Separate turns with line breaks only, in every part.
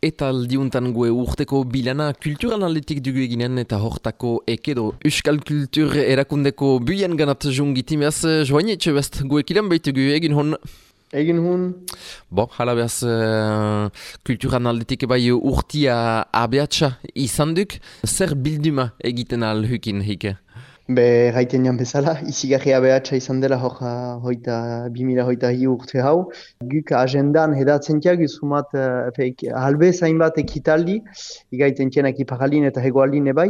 Eta aldiuntan gue urteko bilana kulturan aldetik dugu eginen eta hortako ekedo Euskal Kultur erakundeko buien ganat jungitimeaz joan etxe best gue kilan baitugu egin hon
Egin hon
Bo, hala behaz uh, kulturan aldetik bai urtia abeatsa izan duk Zer bilduma egiten alhukin hike?
Be, gaiten jan bezala, izigarria behatxa izan dela hor hoita, bimila hoita hi urte hau. Guk agendan hedatzen tiag, sumat uh, halbe zain bat ekitaldi, igaiten tienak iparaldin eta hegoaldin ebai.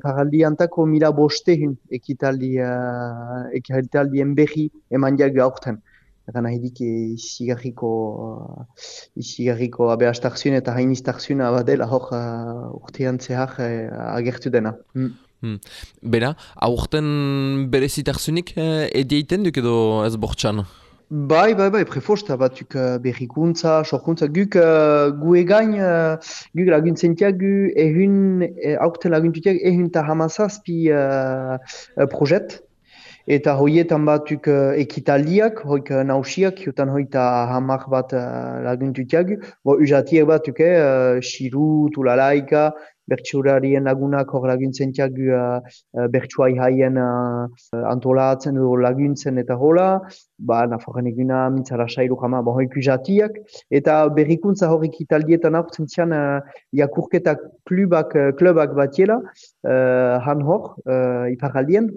Iparaldi antako mila boste hun ekitaldi, uh, ekitaldi enbehi eman diag aurten. Eta nahi dik izigarriko, uh, izigarriko eta hainiztarzioen abadela hor uh, urtean zehar uh, agertu dena. Mm.
Hmm. Bera, aurten berezitarzunik eh, edieiten duk edo ez bortxan?
Bai, bai, bai, prefosta batuk uh, berrikuntza, sorkuntza, guk uh, gu egain, uh, guk laguntzentiak gu ehun, eh, aurten laguntutiak ehun eta hamazazpi uh, projet. Eta hoietan batuk uh, ekitaldiak, hoik uh, nausiak, jotan hoita hamar bat uh, laguntutiak. Bo, usatiak batuk, eh, uh, Shiru, Tulalaika, bertsurarien lagunak hor laguntzen uh, uh, bertsuai haien uh, antolatzen edo laguntzen eta hola, ba, naforren eguna mintzara sailu jama bohoiku jatiak, eta berrikuntza horrik italdietan aurtzen tian uh, jakurketak klubak, uh, klubak batiela, uh, han hor, uh, iparaldien,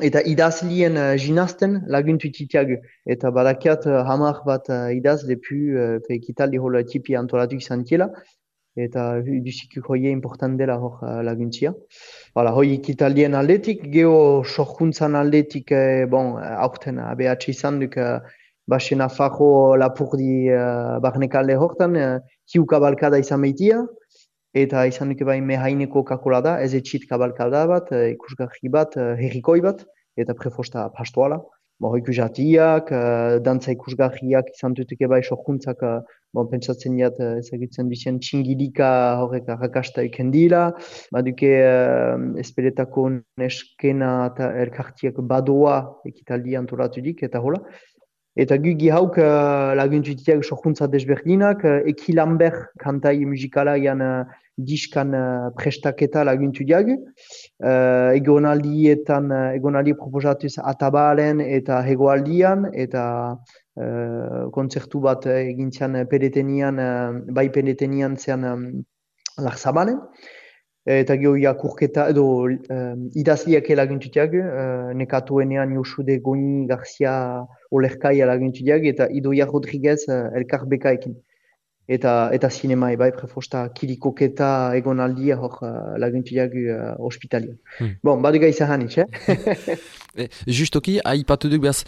eta idazlien uh, jinazten laguntu titiagu. Eta badakiat uh, hamar bat uh, idaz lepu uh, ekitaldi hola tipi antolatu izan eta duziki hoie important dela hor uh, laguntzia. Hala, hoi ikitaldien aldetik, geho sorkuntzan aldetik, eh, bon, aurten abeatxe izan duk, uh, basen afajo lapurdi uh, barnekalde hortan, uh, hiu kabalkada izan behitia, eta izan duk bai mehaineko kakola da, ez etxit kabalkada bat, uh, ikusgarri bat, uh, herrikoi bat, eta prefosta pastoala. Bo, jatiak, uh, dantza ikusgarriak izan dutuke bai sorkuntzak uh, bon, pentsatzen jat eh, ezagutzen duzien txingidika horrek arrakasta eken baduke uh, esperetako neskena eta elkartiak badoa ekitaldi antolatu dik, eta hola. Eta gugi hauk uh, laguntzutiak sokuntza desberdinak, uh, eki lamber kantai musikala jan uh, diskan uh, prestaketa laguntu diag. Uh, egonaldietan, uh, egonaldi proposatuz atabalen eta hegoaldian, eta uh, kontzertu bat egin zian pedetenian, uh, bai pedetenian zean um, larzabalen. Eta geho kurketa edo um, idazliak elagintutiak, uh, nekatuenean Josude Goni Garcia Olerkai elagintutiak, eta Idoia Rodriguez uh, elkar bekaekin eta eta sinema bai prefosta kirikoketa egonaldia hor uh, laguntu jagu uh, ospitalia. Hmm. Bon, badu gai zahan eh?
e, justoki, haipatu duk behaz,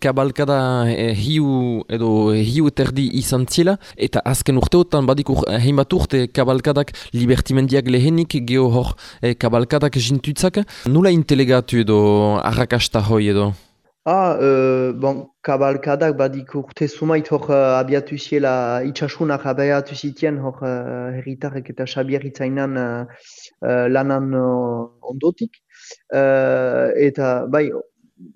kabalkada eh, hiu edo hiu terdi izan zila, eta azken urteotan badik ur, hein bat urte kabalkadak libertimendiak lehenik geho hor eh, kabalkadak jintutzak. Nula intelegatu edo arrakasta hoi edo?
Ah, euh, bon, kabalkadak badik urte sumait hor uh, abiatu ziela itxasunak abiatu zitien hor uh, herritarek eta Xabier Itzainan uh, uh, lanan uh, ondotik. Uh, eta, bai,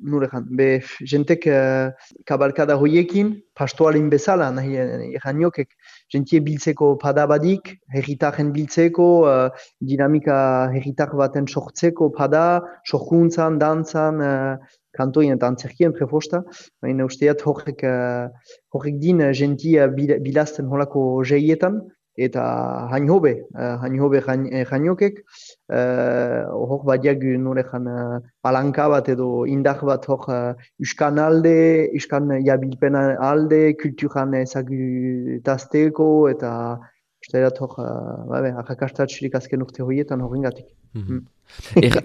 nure jan, be, jentek uh, kabalkada hoiekin, pastoalin bezala, nahi, eran jokek, jentie biltzeko padabadik, herritaren biltzeko, uh, dinamika herritar baten sortzeko pada, sorkuntzan, dantzan, uh, kantoien eta antzerkien prefosta, baina usteat horrek, horrek din uh, gentia bilazten holako jeietan, eta hain hobe, uh, hain hobe jainokek, uh, hor bat jagu nore jan uh, palanka bat edo indar bat hor uh, uskan alde, uskan jabilpena alde, kulturan ezagutazteko, eta hor, uh, arrakastatxurik azken urte horietan horrengatik. Mm -hmm.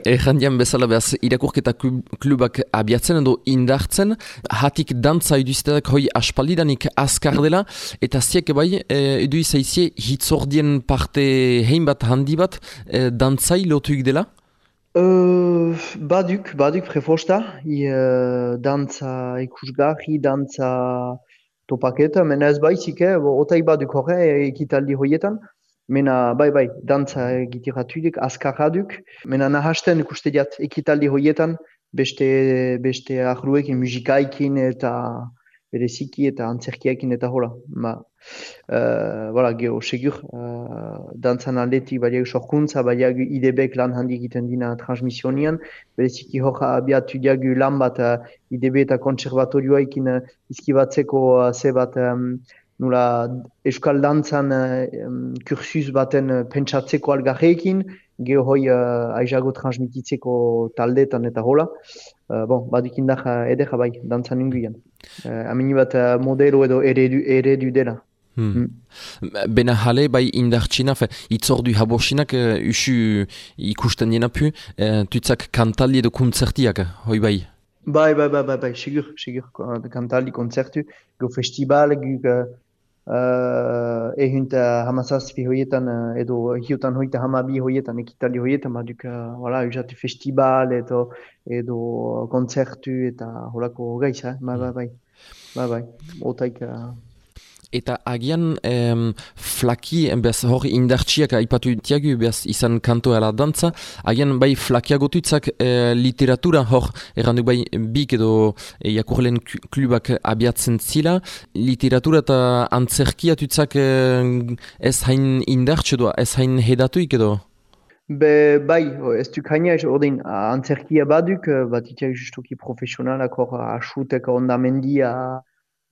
Erran dian bezala behaz irakurketa klubak abiatzen edo indartzen, hatik dantza eduzitetak hoi aspaldidanik azkar dela, eta ziek bai, e, edu izaizie hitzordien parte hein bat handi bat, e, dantzai lotuik dela?
Uh, baduk, baduk prefosta, I, uh, dantza ikusgarri, dantza topaketa, mena ez baizik, eh, otai baduk horre ekitaldi hoietan, mena bai bai, dantza egitiratudik, azkarraduk, mena nahasten ikuste diat ekitaldi hoietan, beste, beste ahruekin, musikaikin eta bereziki eta antzerkiakin eta hola. Ma, Uh, voilà, geho, segur, uh, dantzan aldetik badiak sorkuntza, badiak IDB lan handi egiten dina transmisionian, bereziki hor abiatu diagu lan bat uh, IDB eta konservatorioa ikin uh, izkibatzeko uh, ze bat um, nula euskal dantzan uh, kursus baten uh, pentsatzeko algarrekin, geho hoi uh, aizago transmititzeko taldetan eta hola. Uh, bon, badikin da edera bai, dantzan inguian. Uh, Amini bat uh, modelo edo eredu, eredu dela.
Hmm. hmm. Bena jale, bai indartxina, itzordu habosinak uh, usu ikusten dena pu, uh, tutzak kantaldi edo konzertiak, hoi bai?
Bai, bai, bai, bai, bai, sigur, sigur, kantaldi konzertu, go festival, gu uh, uh, ehunt hamazazpi hoietan, uh, edo hiutan hoita hamabi hoietan, ekitaldi hoietan, baduk, uh, voilà, usatu festival, edo, edo konzertu, eta holako gaiza, bai, bai, bai, bai, bai, otaik... Uh,
Eta agian em, flaki, bez hori indartsiak aipatu tiagu, bez izan kanto ala dantza, agian bai flakiagotutzak e, literatura hor, errandu bai bik edo e, jakurlen klubak abiatzen zila, literatura eta antzerkiatutzak e, ez hain indartsi edo, ez hain hedatuik edo?
Be, bai, ez duk haina, ordin, antzerkia baduk, bat itiak justuki profesionalak hor asutek ondamendia,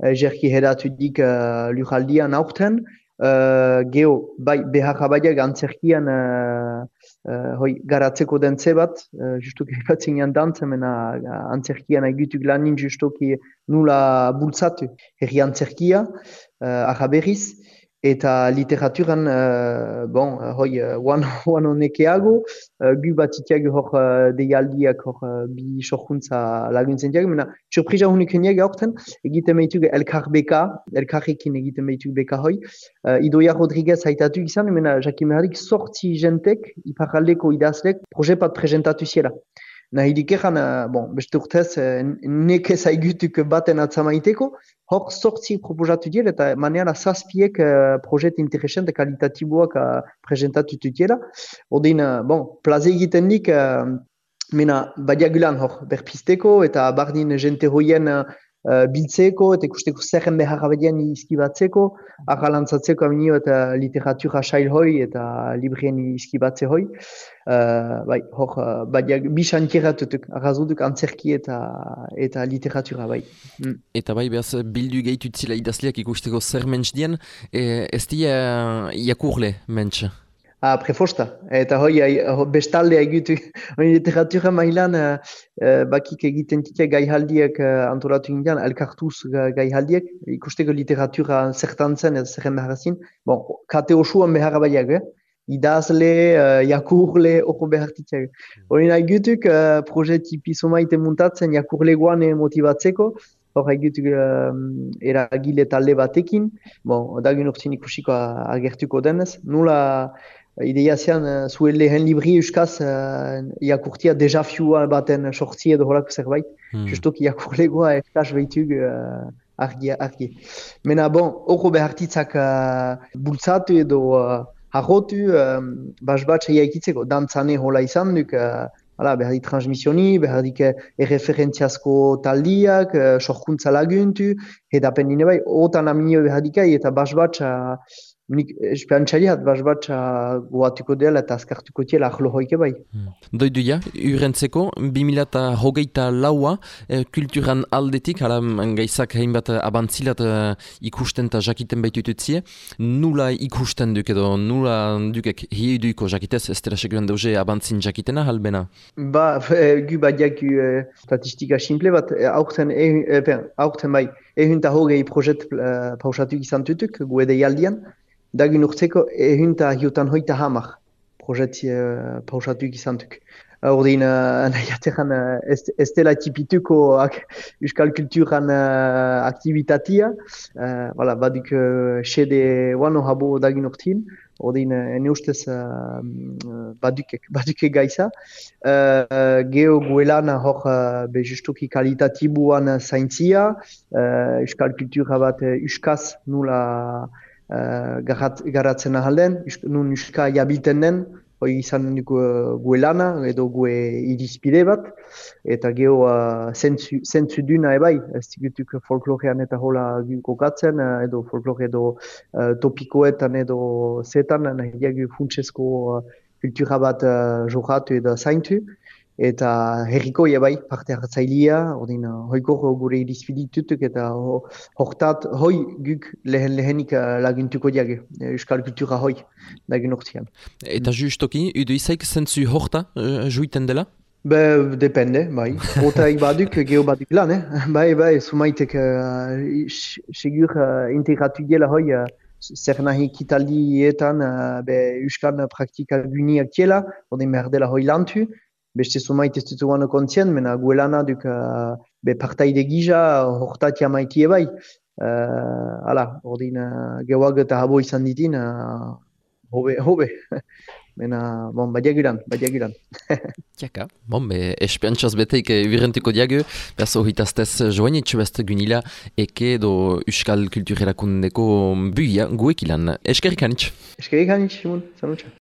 jerki hedatu dik uh, lujaldian aurten. Uh, geo, bai, behar abaiak antzerkian uh, uh, hoi, garatzeko dentze bat, uh, justuki batzen gian dantzen, mena uh, antzerkian egituk lanin justuki nula bultzatu. Herri antzerkia, uh, ahaberriz, eta literaturan, uh, bon, uh, hoi, wan, wan honekeago, uh, gu bat itiag hor uh, deialdiak hor uh, bi sojuntza laguntzen diag, mena, surprisa hunik heniag aurten, egiten behitug elkar beka, elkarrekin egiten behitug beka hoi, uh, Idoia Rodriguez haitatu izan, mena, jakim meharik sortzi jentek, iparaldeko idazlek, proje bat prezentatu ziela. Nahi dikeran, uh, bon, beste urtez, uh, neke zaigutuk baten atzamaiteko, hor sortzi proposatu dira eta maneara zazpiek uh, projet interesant eta kalitatiboak uh, presentatu dira. Odin, uh, bon, plaze egiten nik, uh, mena badiagulan hor berpisteko eta bardin jente hoien uh, uh, biltzeko eta ikusteko zerren behar abedian izkibatzeko, ahalantzatzeko aminio eta literatura sail hoi eta librien izkibatze hoi. Uh, bai, hor, uh, badiak bisantieratutuk, arrazuduk antzerki eta eta literatura, bai.
Mm. Eta bai, behaz, bildu gehitutzila idazleak ikusteko zer mentz dien, e, ez dia iakurle mentz?
Ah, prefosta. Eta hoi, bestalde egitu, hoi literatura mailan, uh, bakik egiten titia gaihaldiek uh, antolatu indian, elkartuz gaihaldiek, ikusteko literatura zertan zen, ez zerren beharazin. Bon, kate osuan beharra baiak, eh? idazle, uh, jakurle, oko behartitzak. Hori nahi gutuk, uh, proje tipi somaite muntatzen, jakurle guan motibatzeko, hor egituk uh, eragile talde batekin, bon, dagin urtzin ikusiko agertuko denez, nula Ideia zean, uh, zuen lehen libri euskaz, uh, iakurtia deja fiua baten sortzi edo horako zerbait. Hmm. Justok iakurlegoa euskaz behitug uh, argi, argi. Mena bon, horro behartitzak uh, bultzatu edo uh, harrotu, um, bas bat iaikitzeko, dantzane hola izan duk, uh, Hala, behar di transmisioni, behar di erreferentziazko taldiak, uh, sorkuntza laguntu, edapen dine bai, otan aminio behar eta bas bat Nik esperantzari hat bas bat goatuko dela eta azkartuko tiela ahlo hoike bai. Hmm.
Doidu ja, urentzeko, 2008 laua, eh, kulturan aldetik, hala gaizak hainbat abantzilat eh, ikusten eta jakiten baitututzie, nula ikusten duk edo, nula dukek hiuduiko jakitez, ez dira seguran dauze abantzin jakitena halbena?
Ba, e, gu badiak gu e, statistika simple bat, e, aurten, e, e, aurten bai, ehunta hogei projet e, pausatu izan tutuk, gu edeialdian, dagin urtzeko ehunta hiutan hoita hamar projetzi uh, pausatuik izantuk. Ordin, uh, nahi ateran, uh, ez dela tipituko ak, euskal kulturan uh, aktivitatia. Uh, voilà, baduk uh, xede wano habo dagin urtin. Ordin, uh, ene ustez uh, baduke, baduke gaisa. Uh, uh, geo guelan hor uh, be justuki kalitatibuan zaintzia. Uh, euskal kultura bat uh, euskaz nula uh, garatzen ahalen, nun uska jabiten den, hoi izan gu, gue lana edo gue irizpide bat, eta geho uh, zentzu, duna ebai, ez digutuk folklorean eta hola kokatzen, uh, edo folklore edo uh, topikoetan edo zetan, nahi diagu funtsesko uh, kultura bat uh, johatu edo zaintu, eta herriko bai parte hartzailia, ordin hoiko gure irizpiditutuk eta hortat hoi guk lehen lehenik uh, laguntuko diage, euskal kultura hoi, dagen urtean.
Eta justoki, udu izaik zentzu horta uh, juiten dela?
Be, depende, bai. Ota ibaduk, geho baduk lan, eh? Bai, bai, sumaitek uh, segur uh, integratu dela hoi, uh, zer nahi kitaldietan uh, be, euskan praktika guniak tiela, ordin merdela hoi lantu, beste sumait ez dutu gano kontzien, mena guelana duk uh, be partaide gija hortatia maitie bai. Uh, ala, ordin uh, gewag eta habo izan ditin, uh, hobe, hobe. Mena, bon, badiaguran, badiaguran.
Tiaka, bon, be, espiantxaz beteik virentiko diagu, berzo hitaztez joanitxu beste gunila, eke do Euskal Kulturerakundeko buia guekilan. Eskerik hanitx?
Eskerik hanitx, Simon, zanutxa.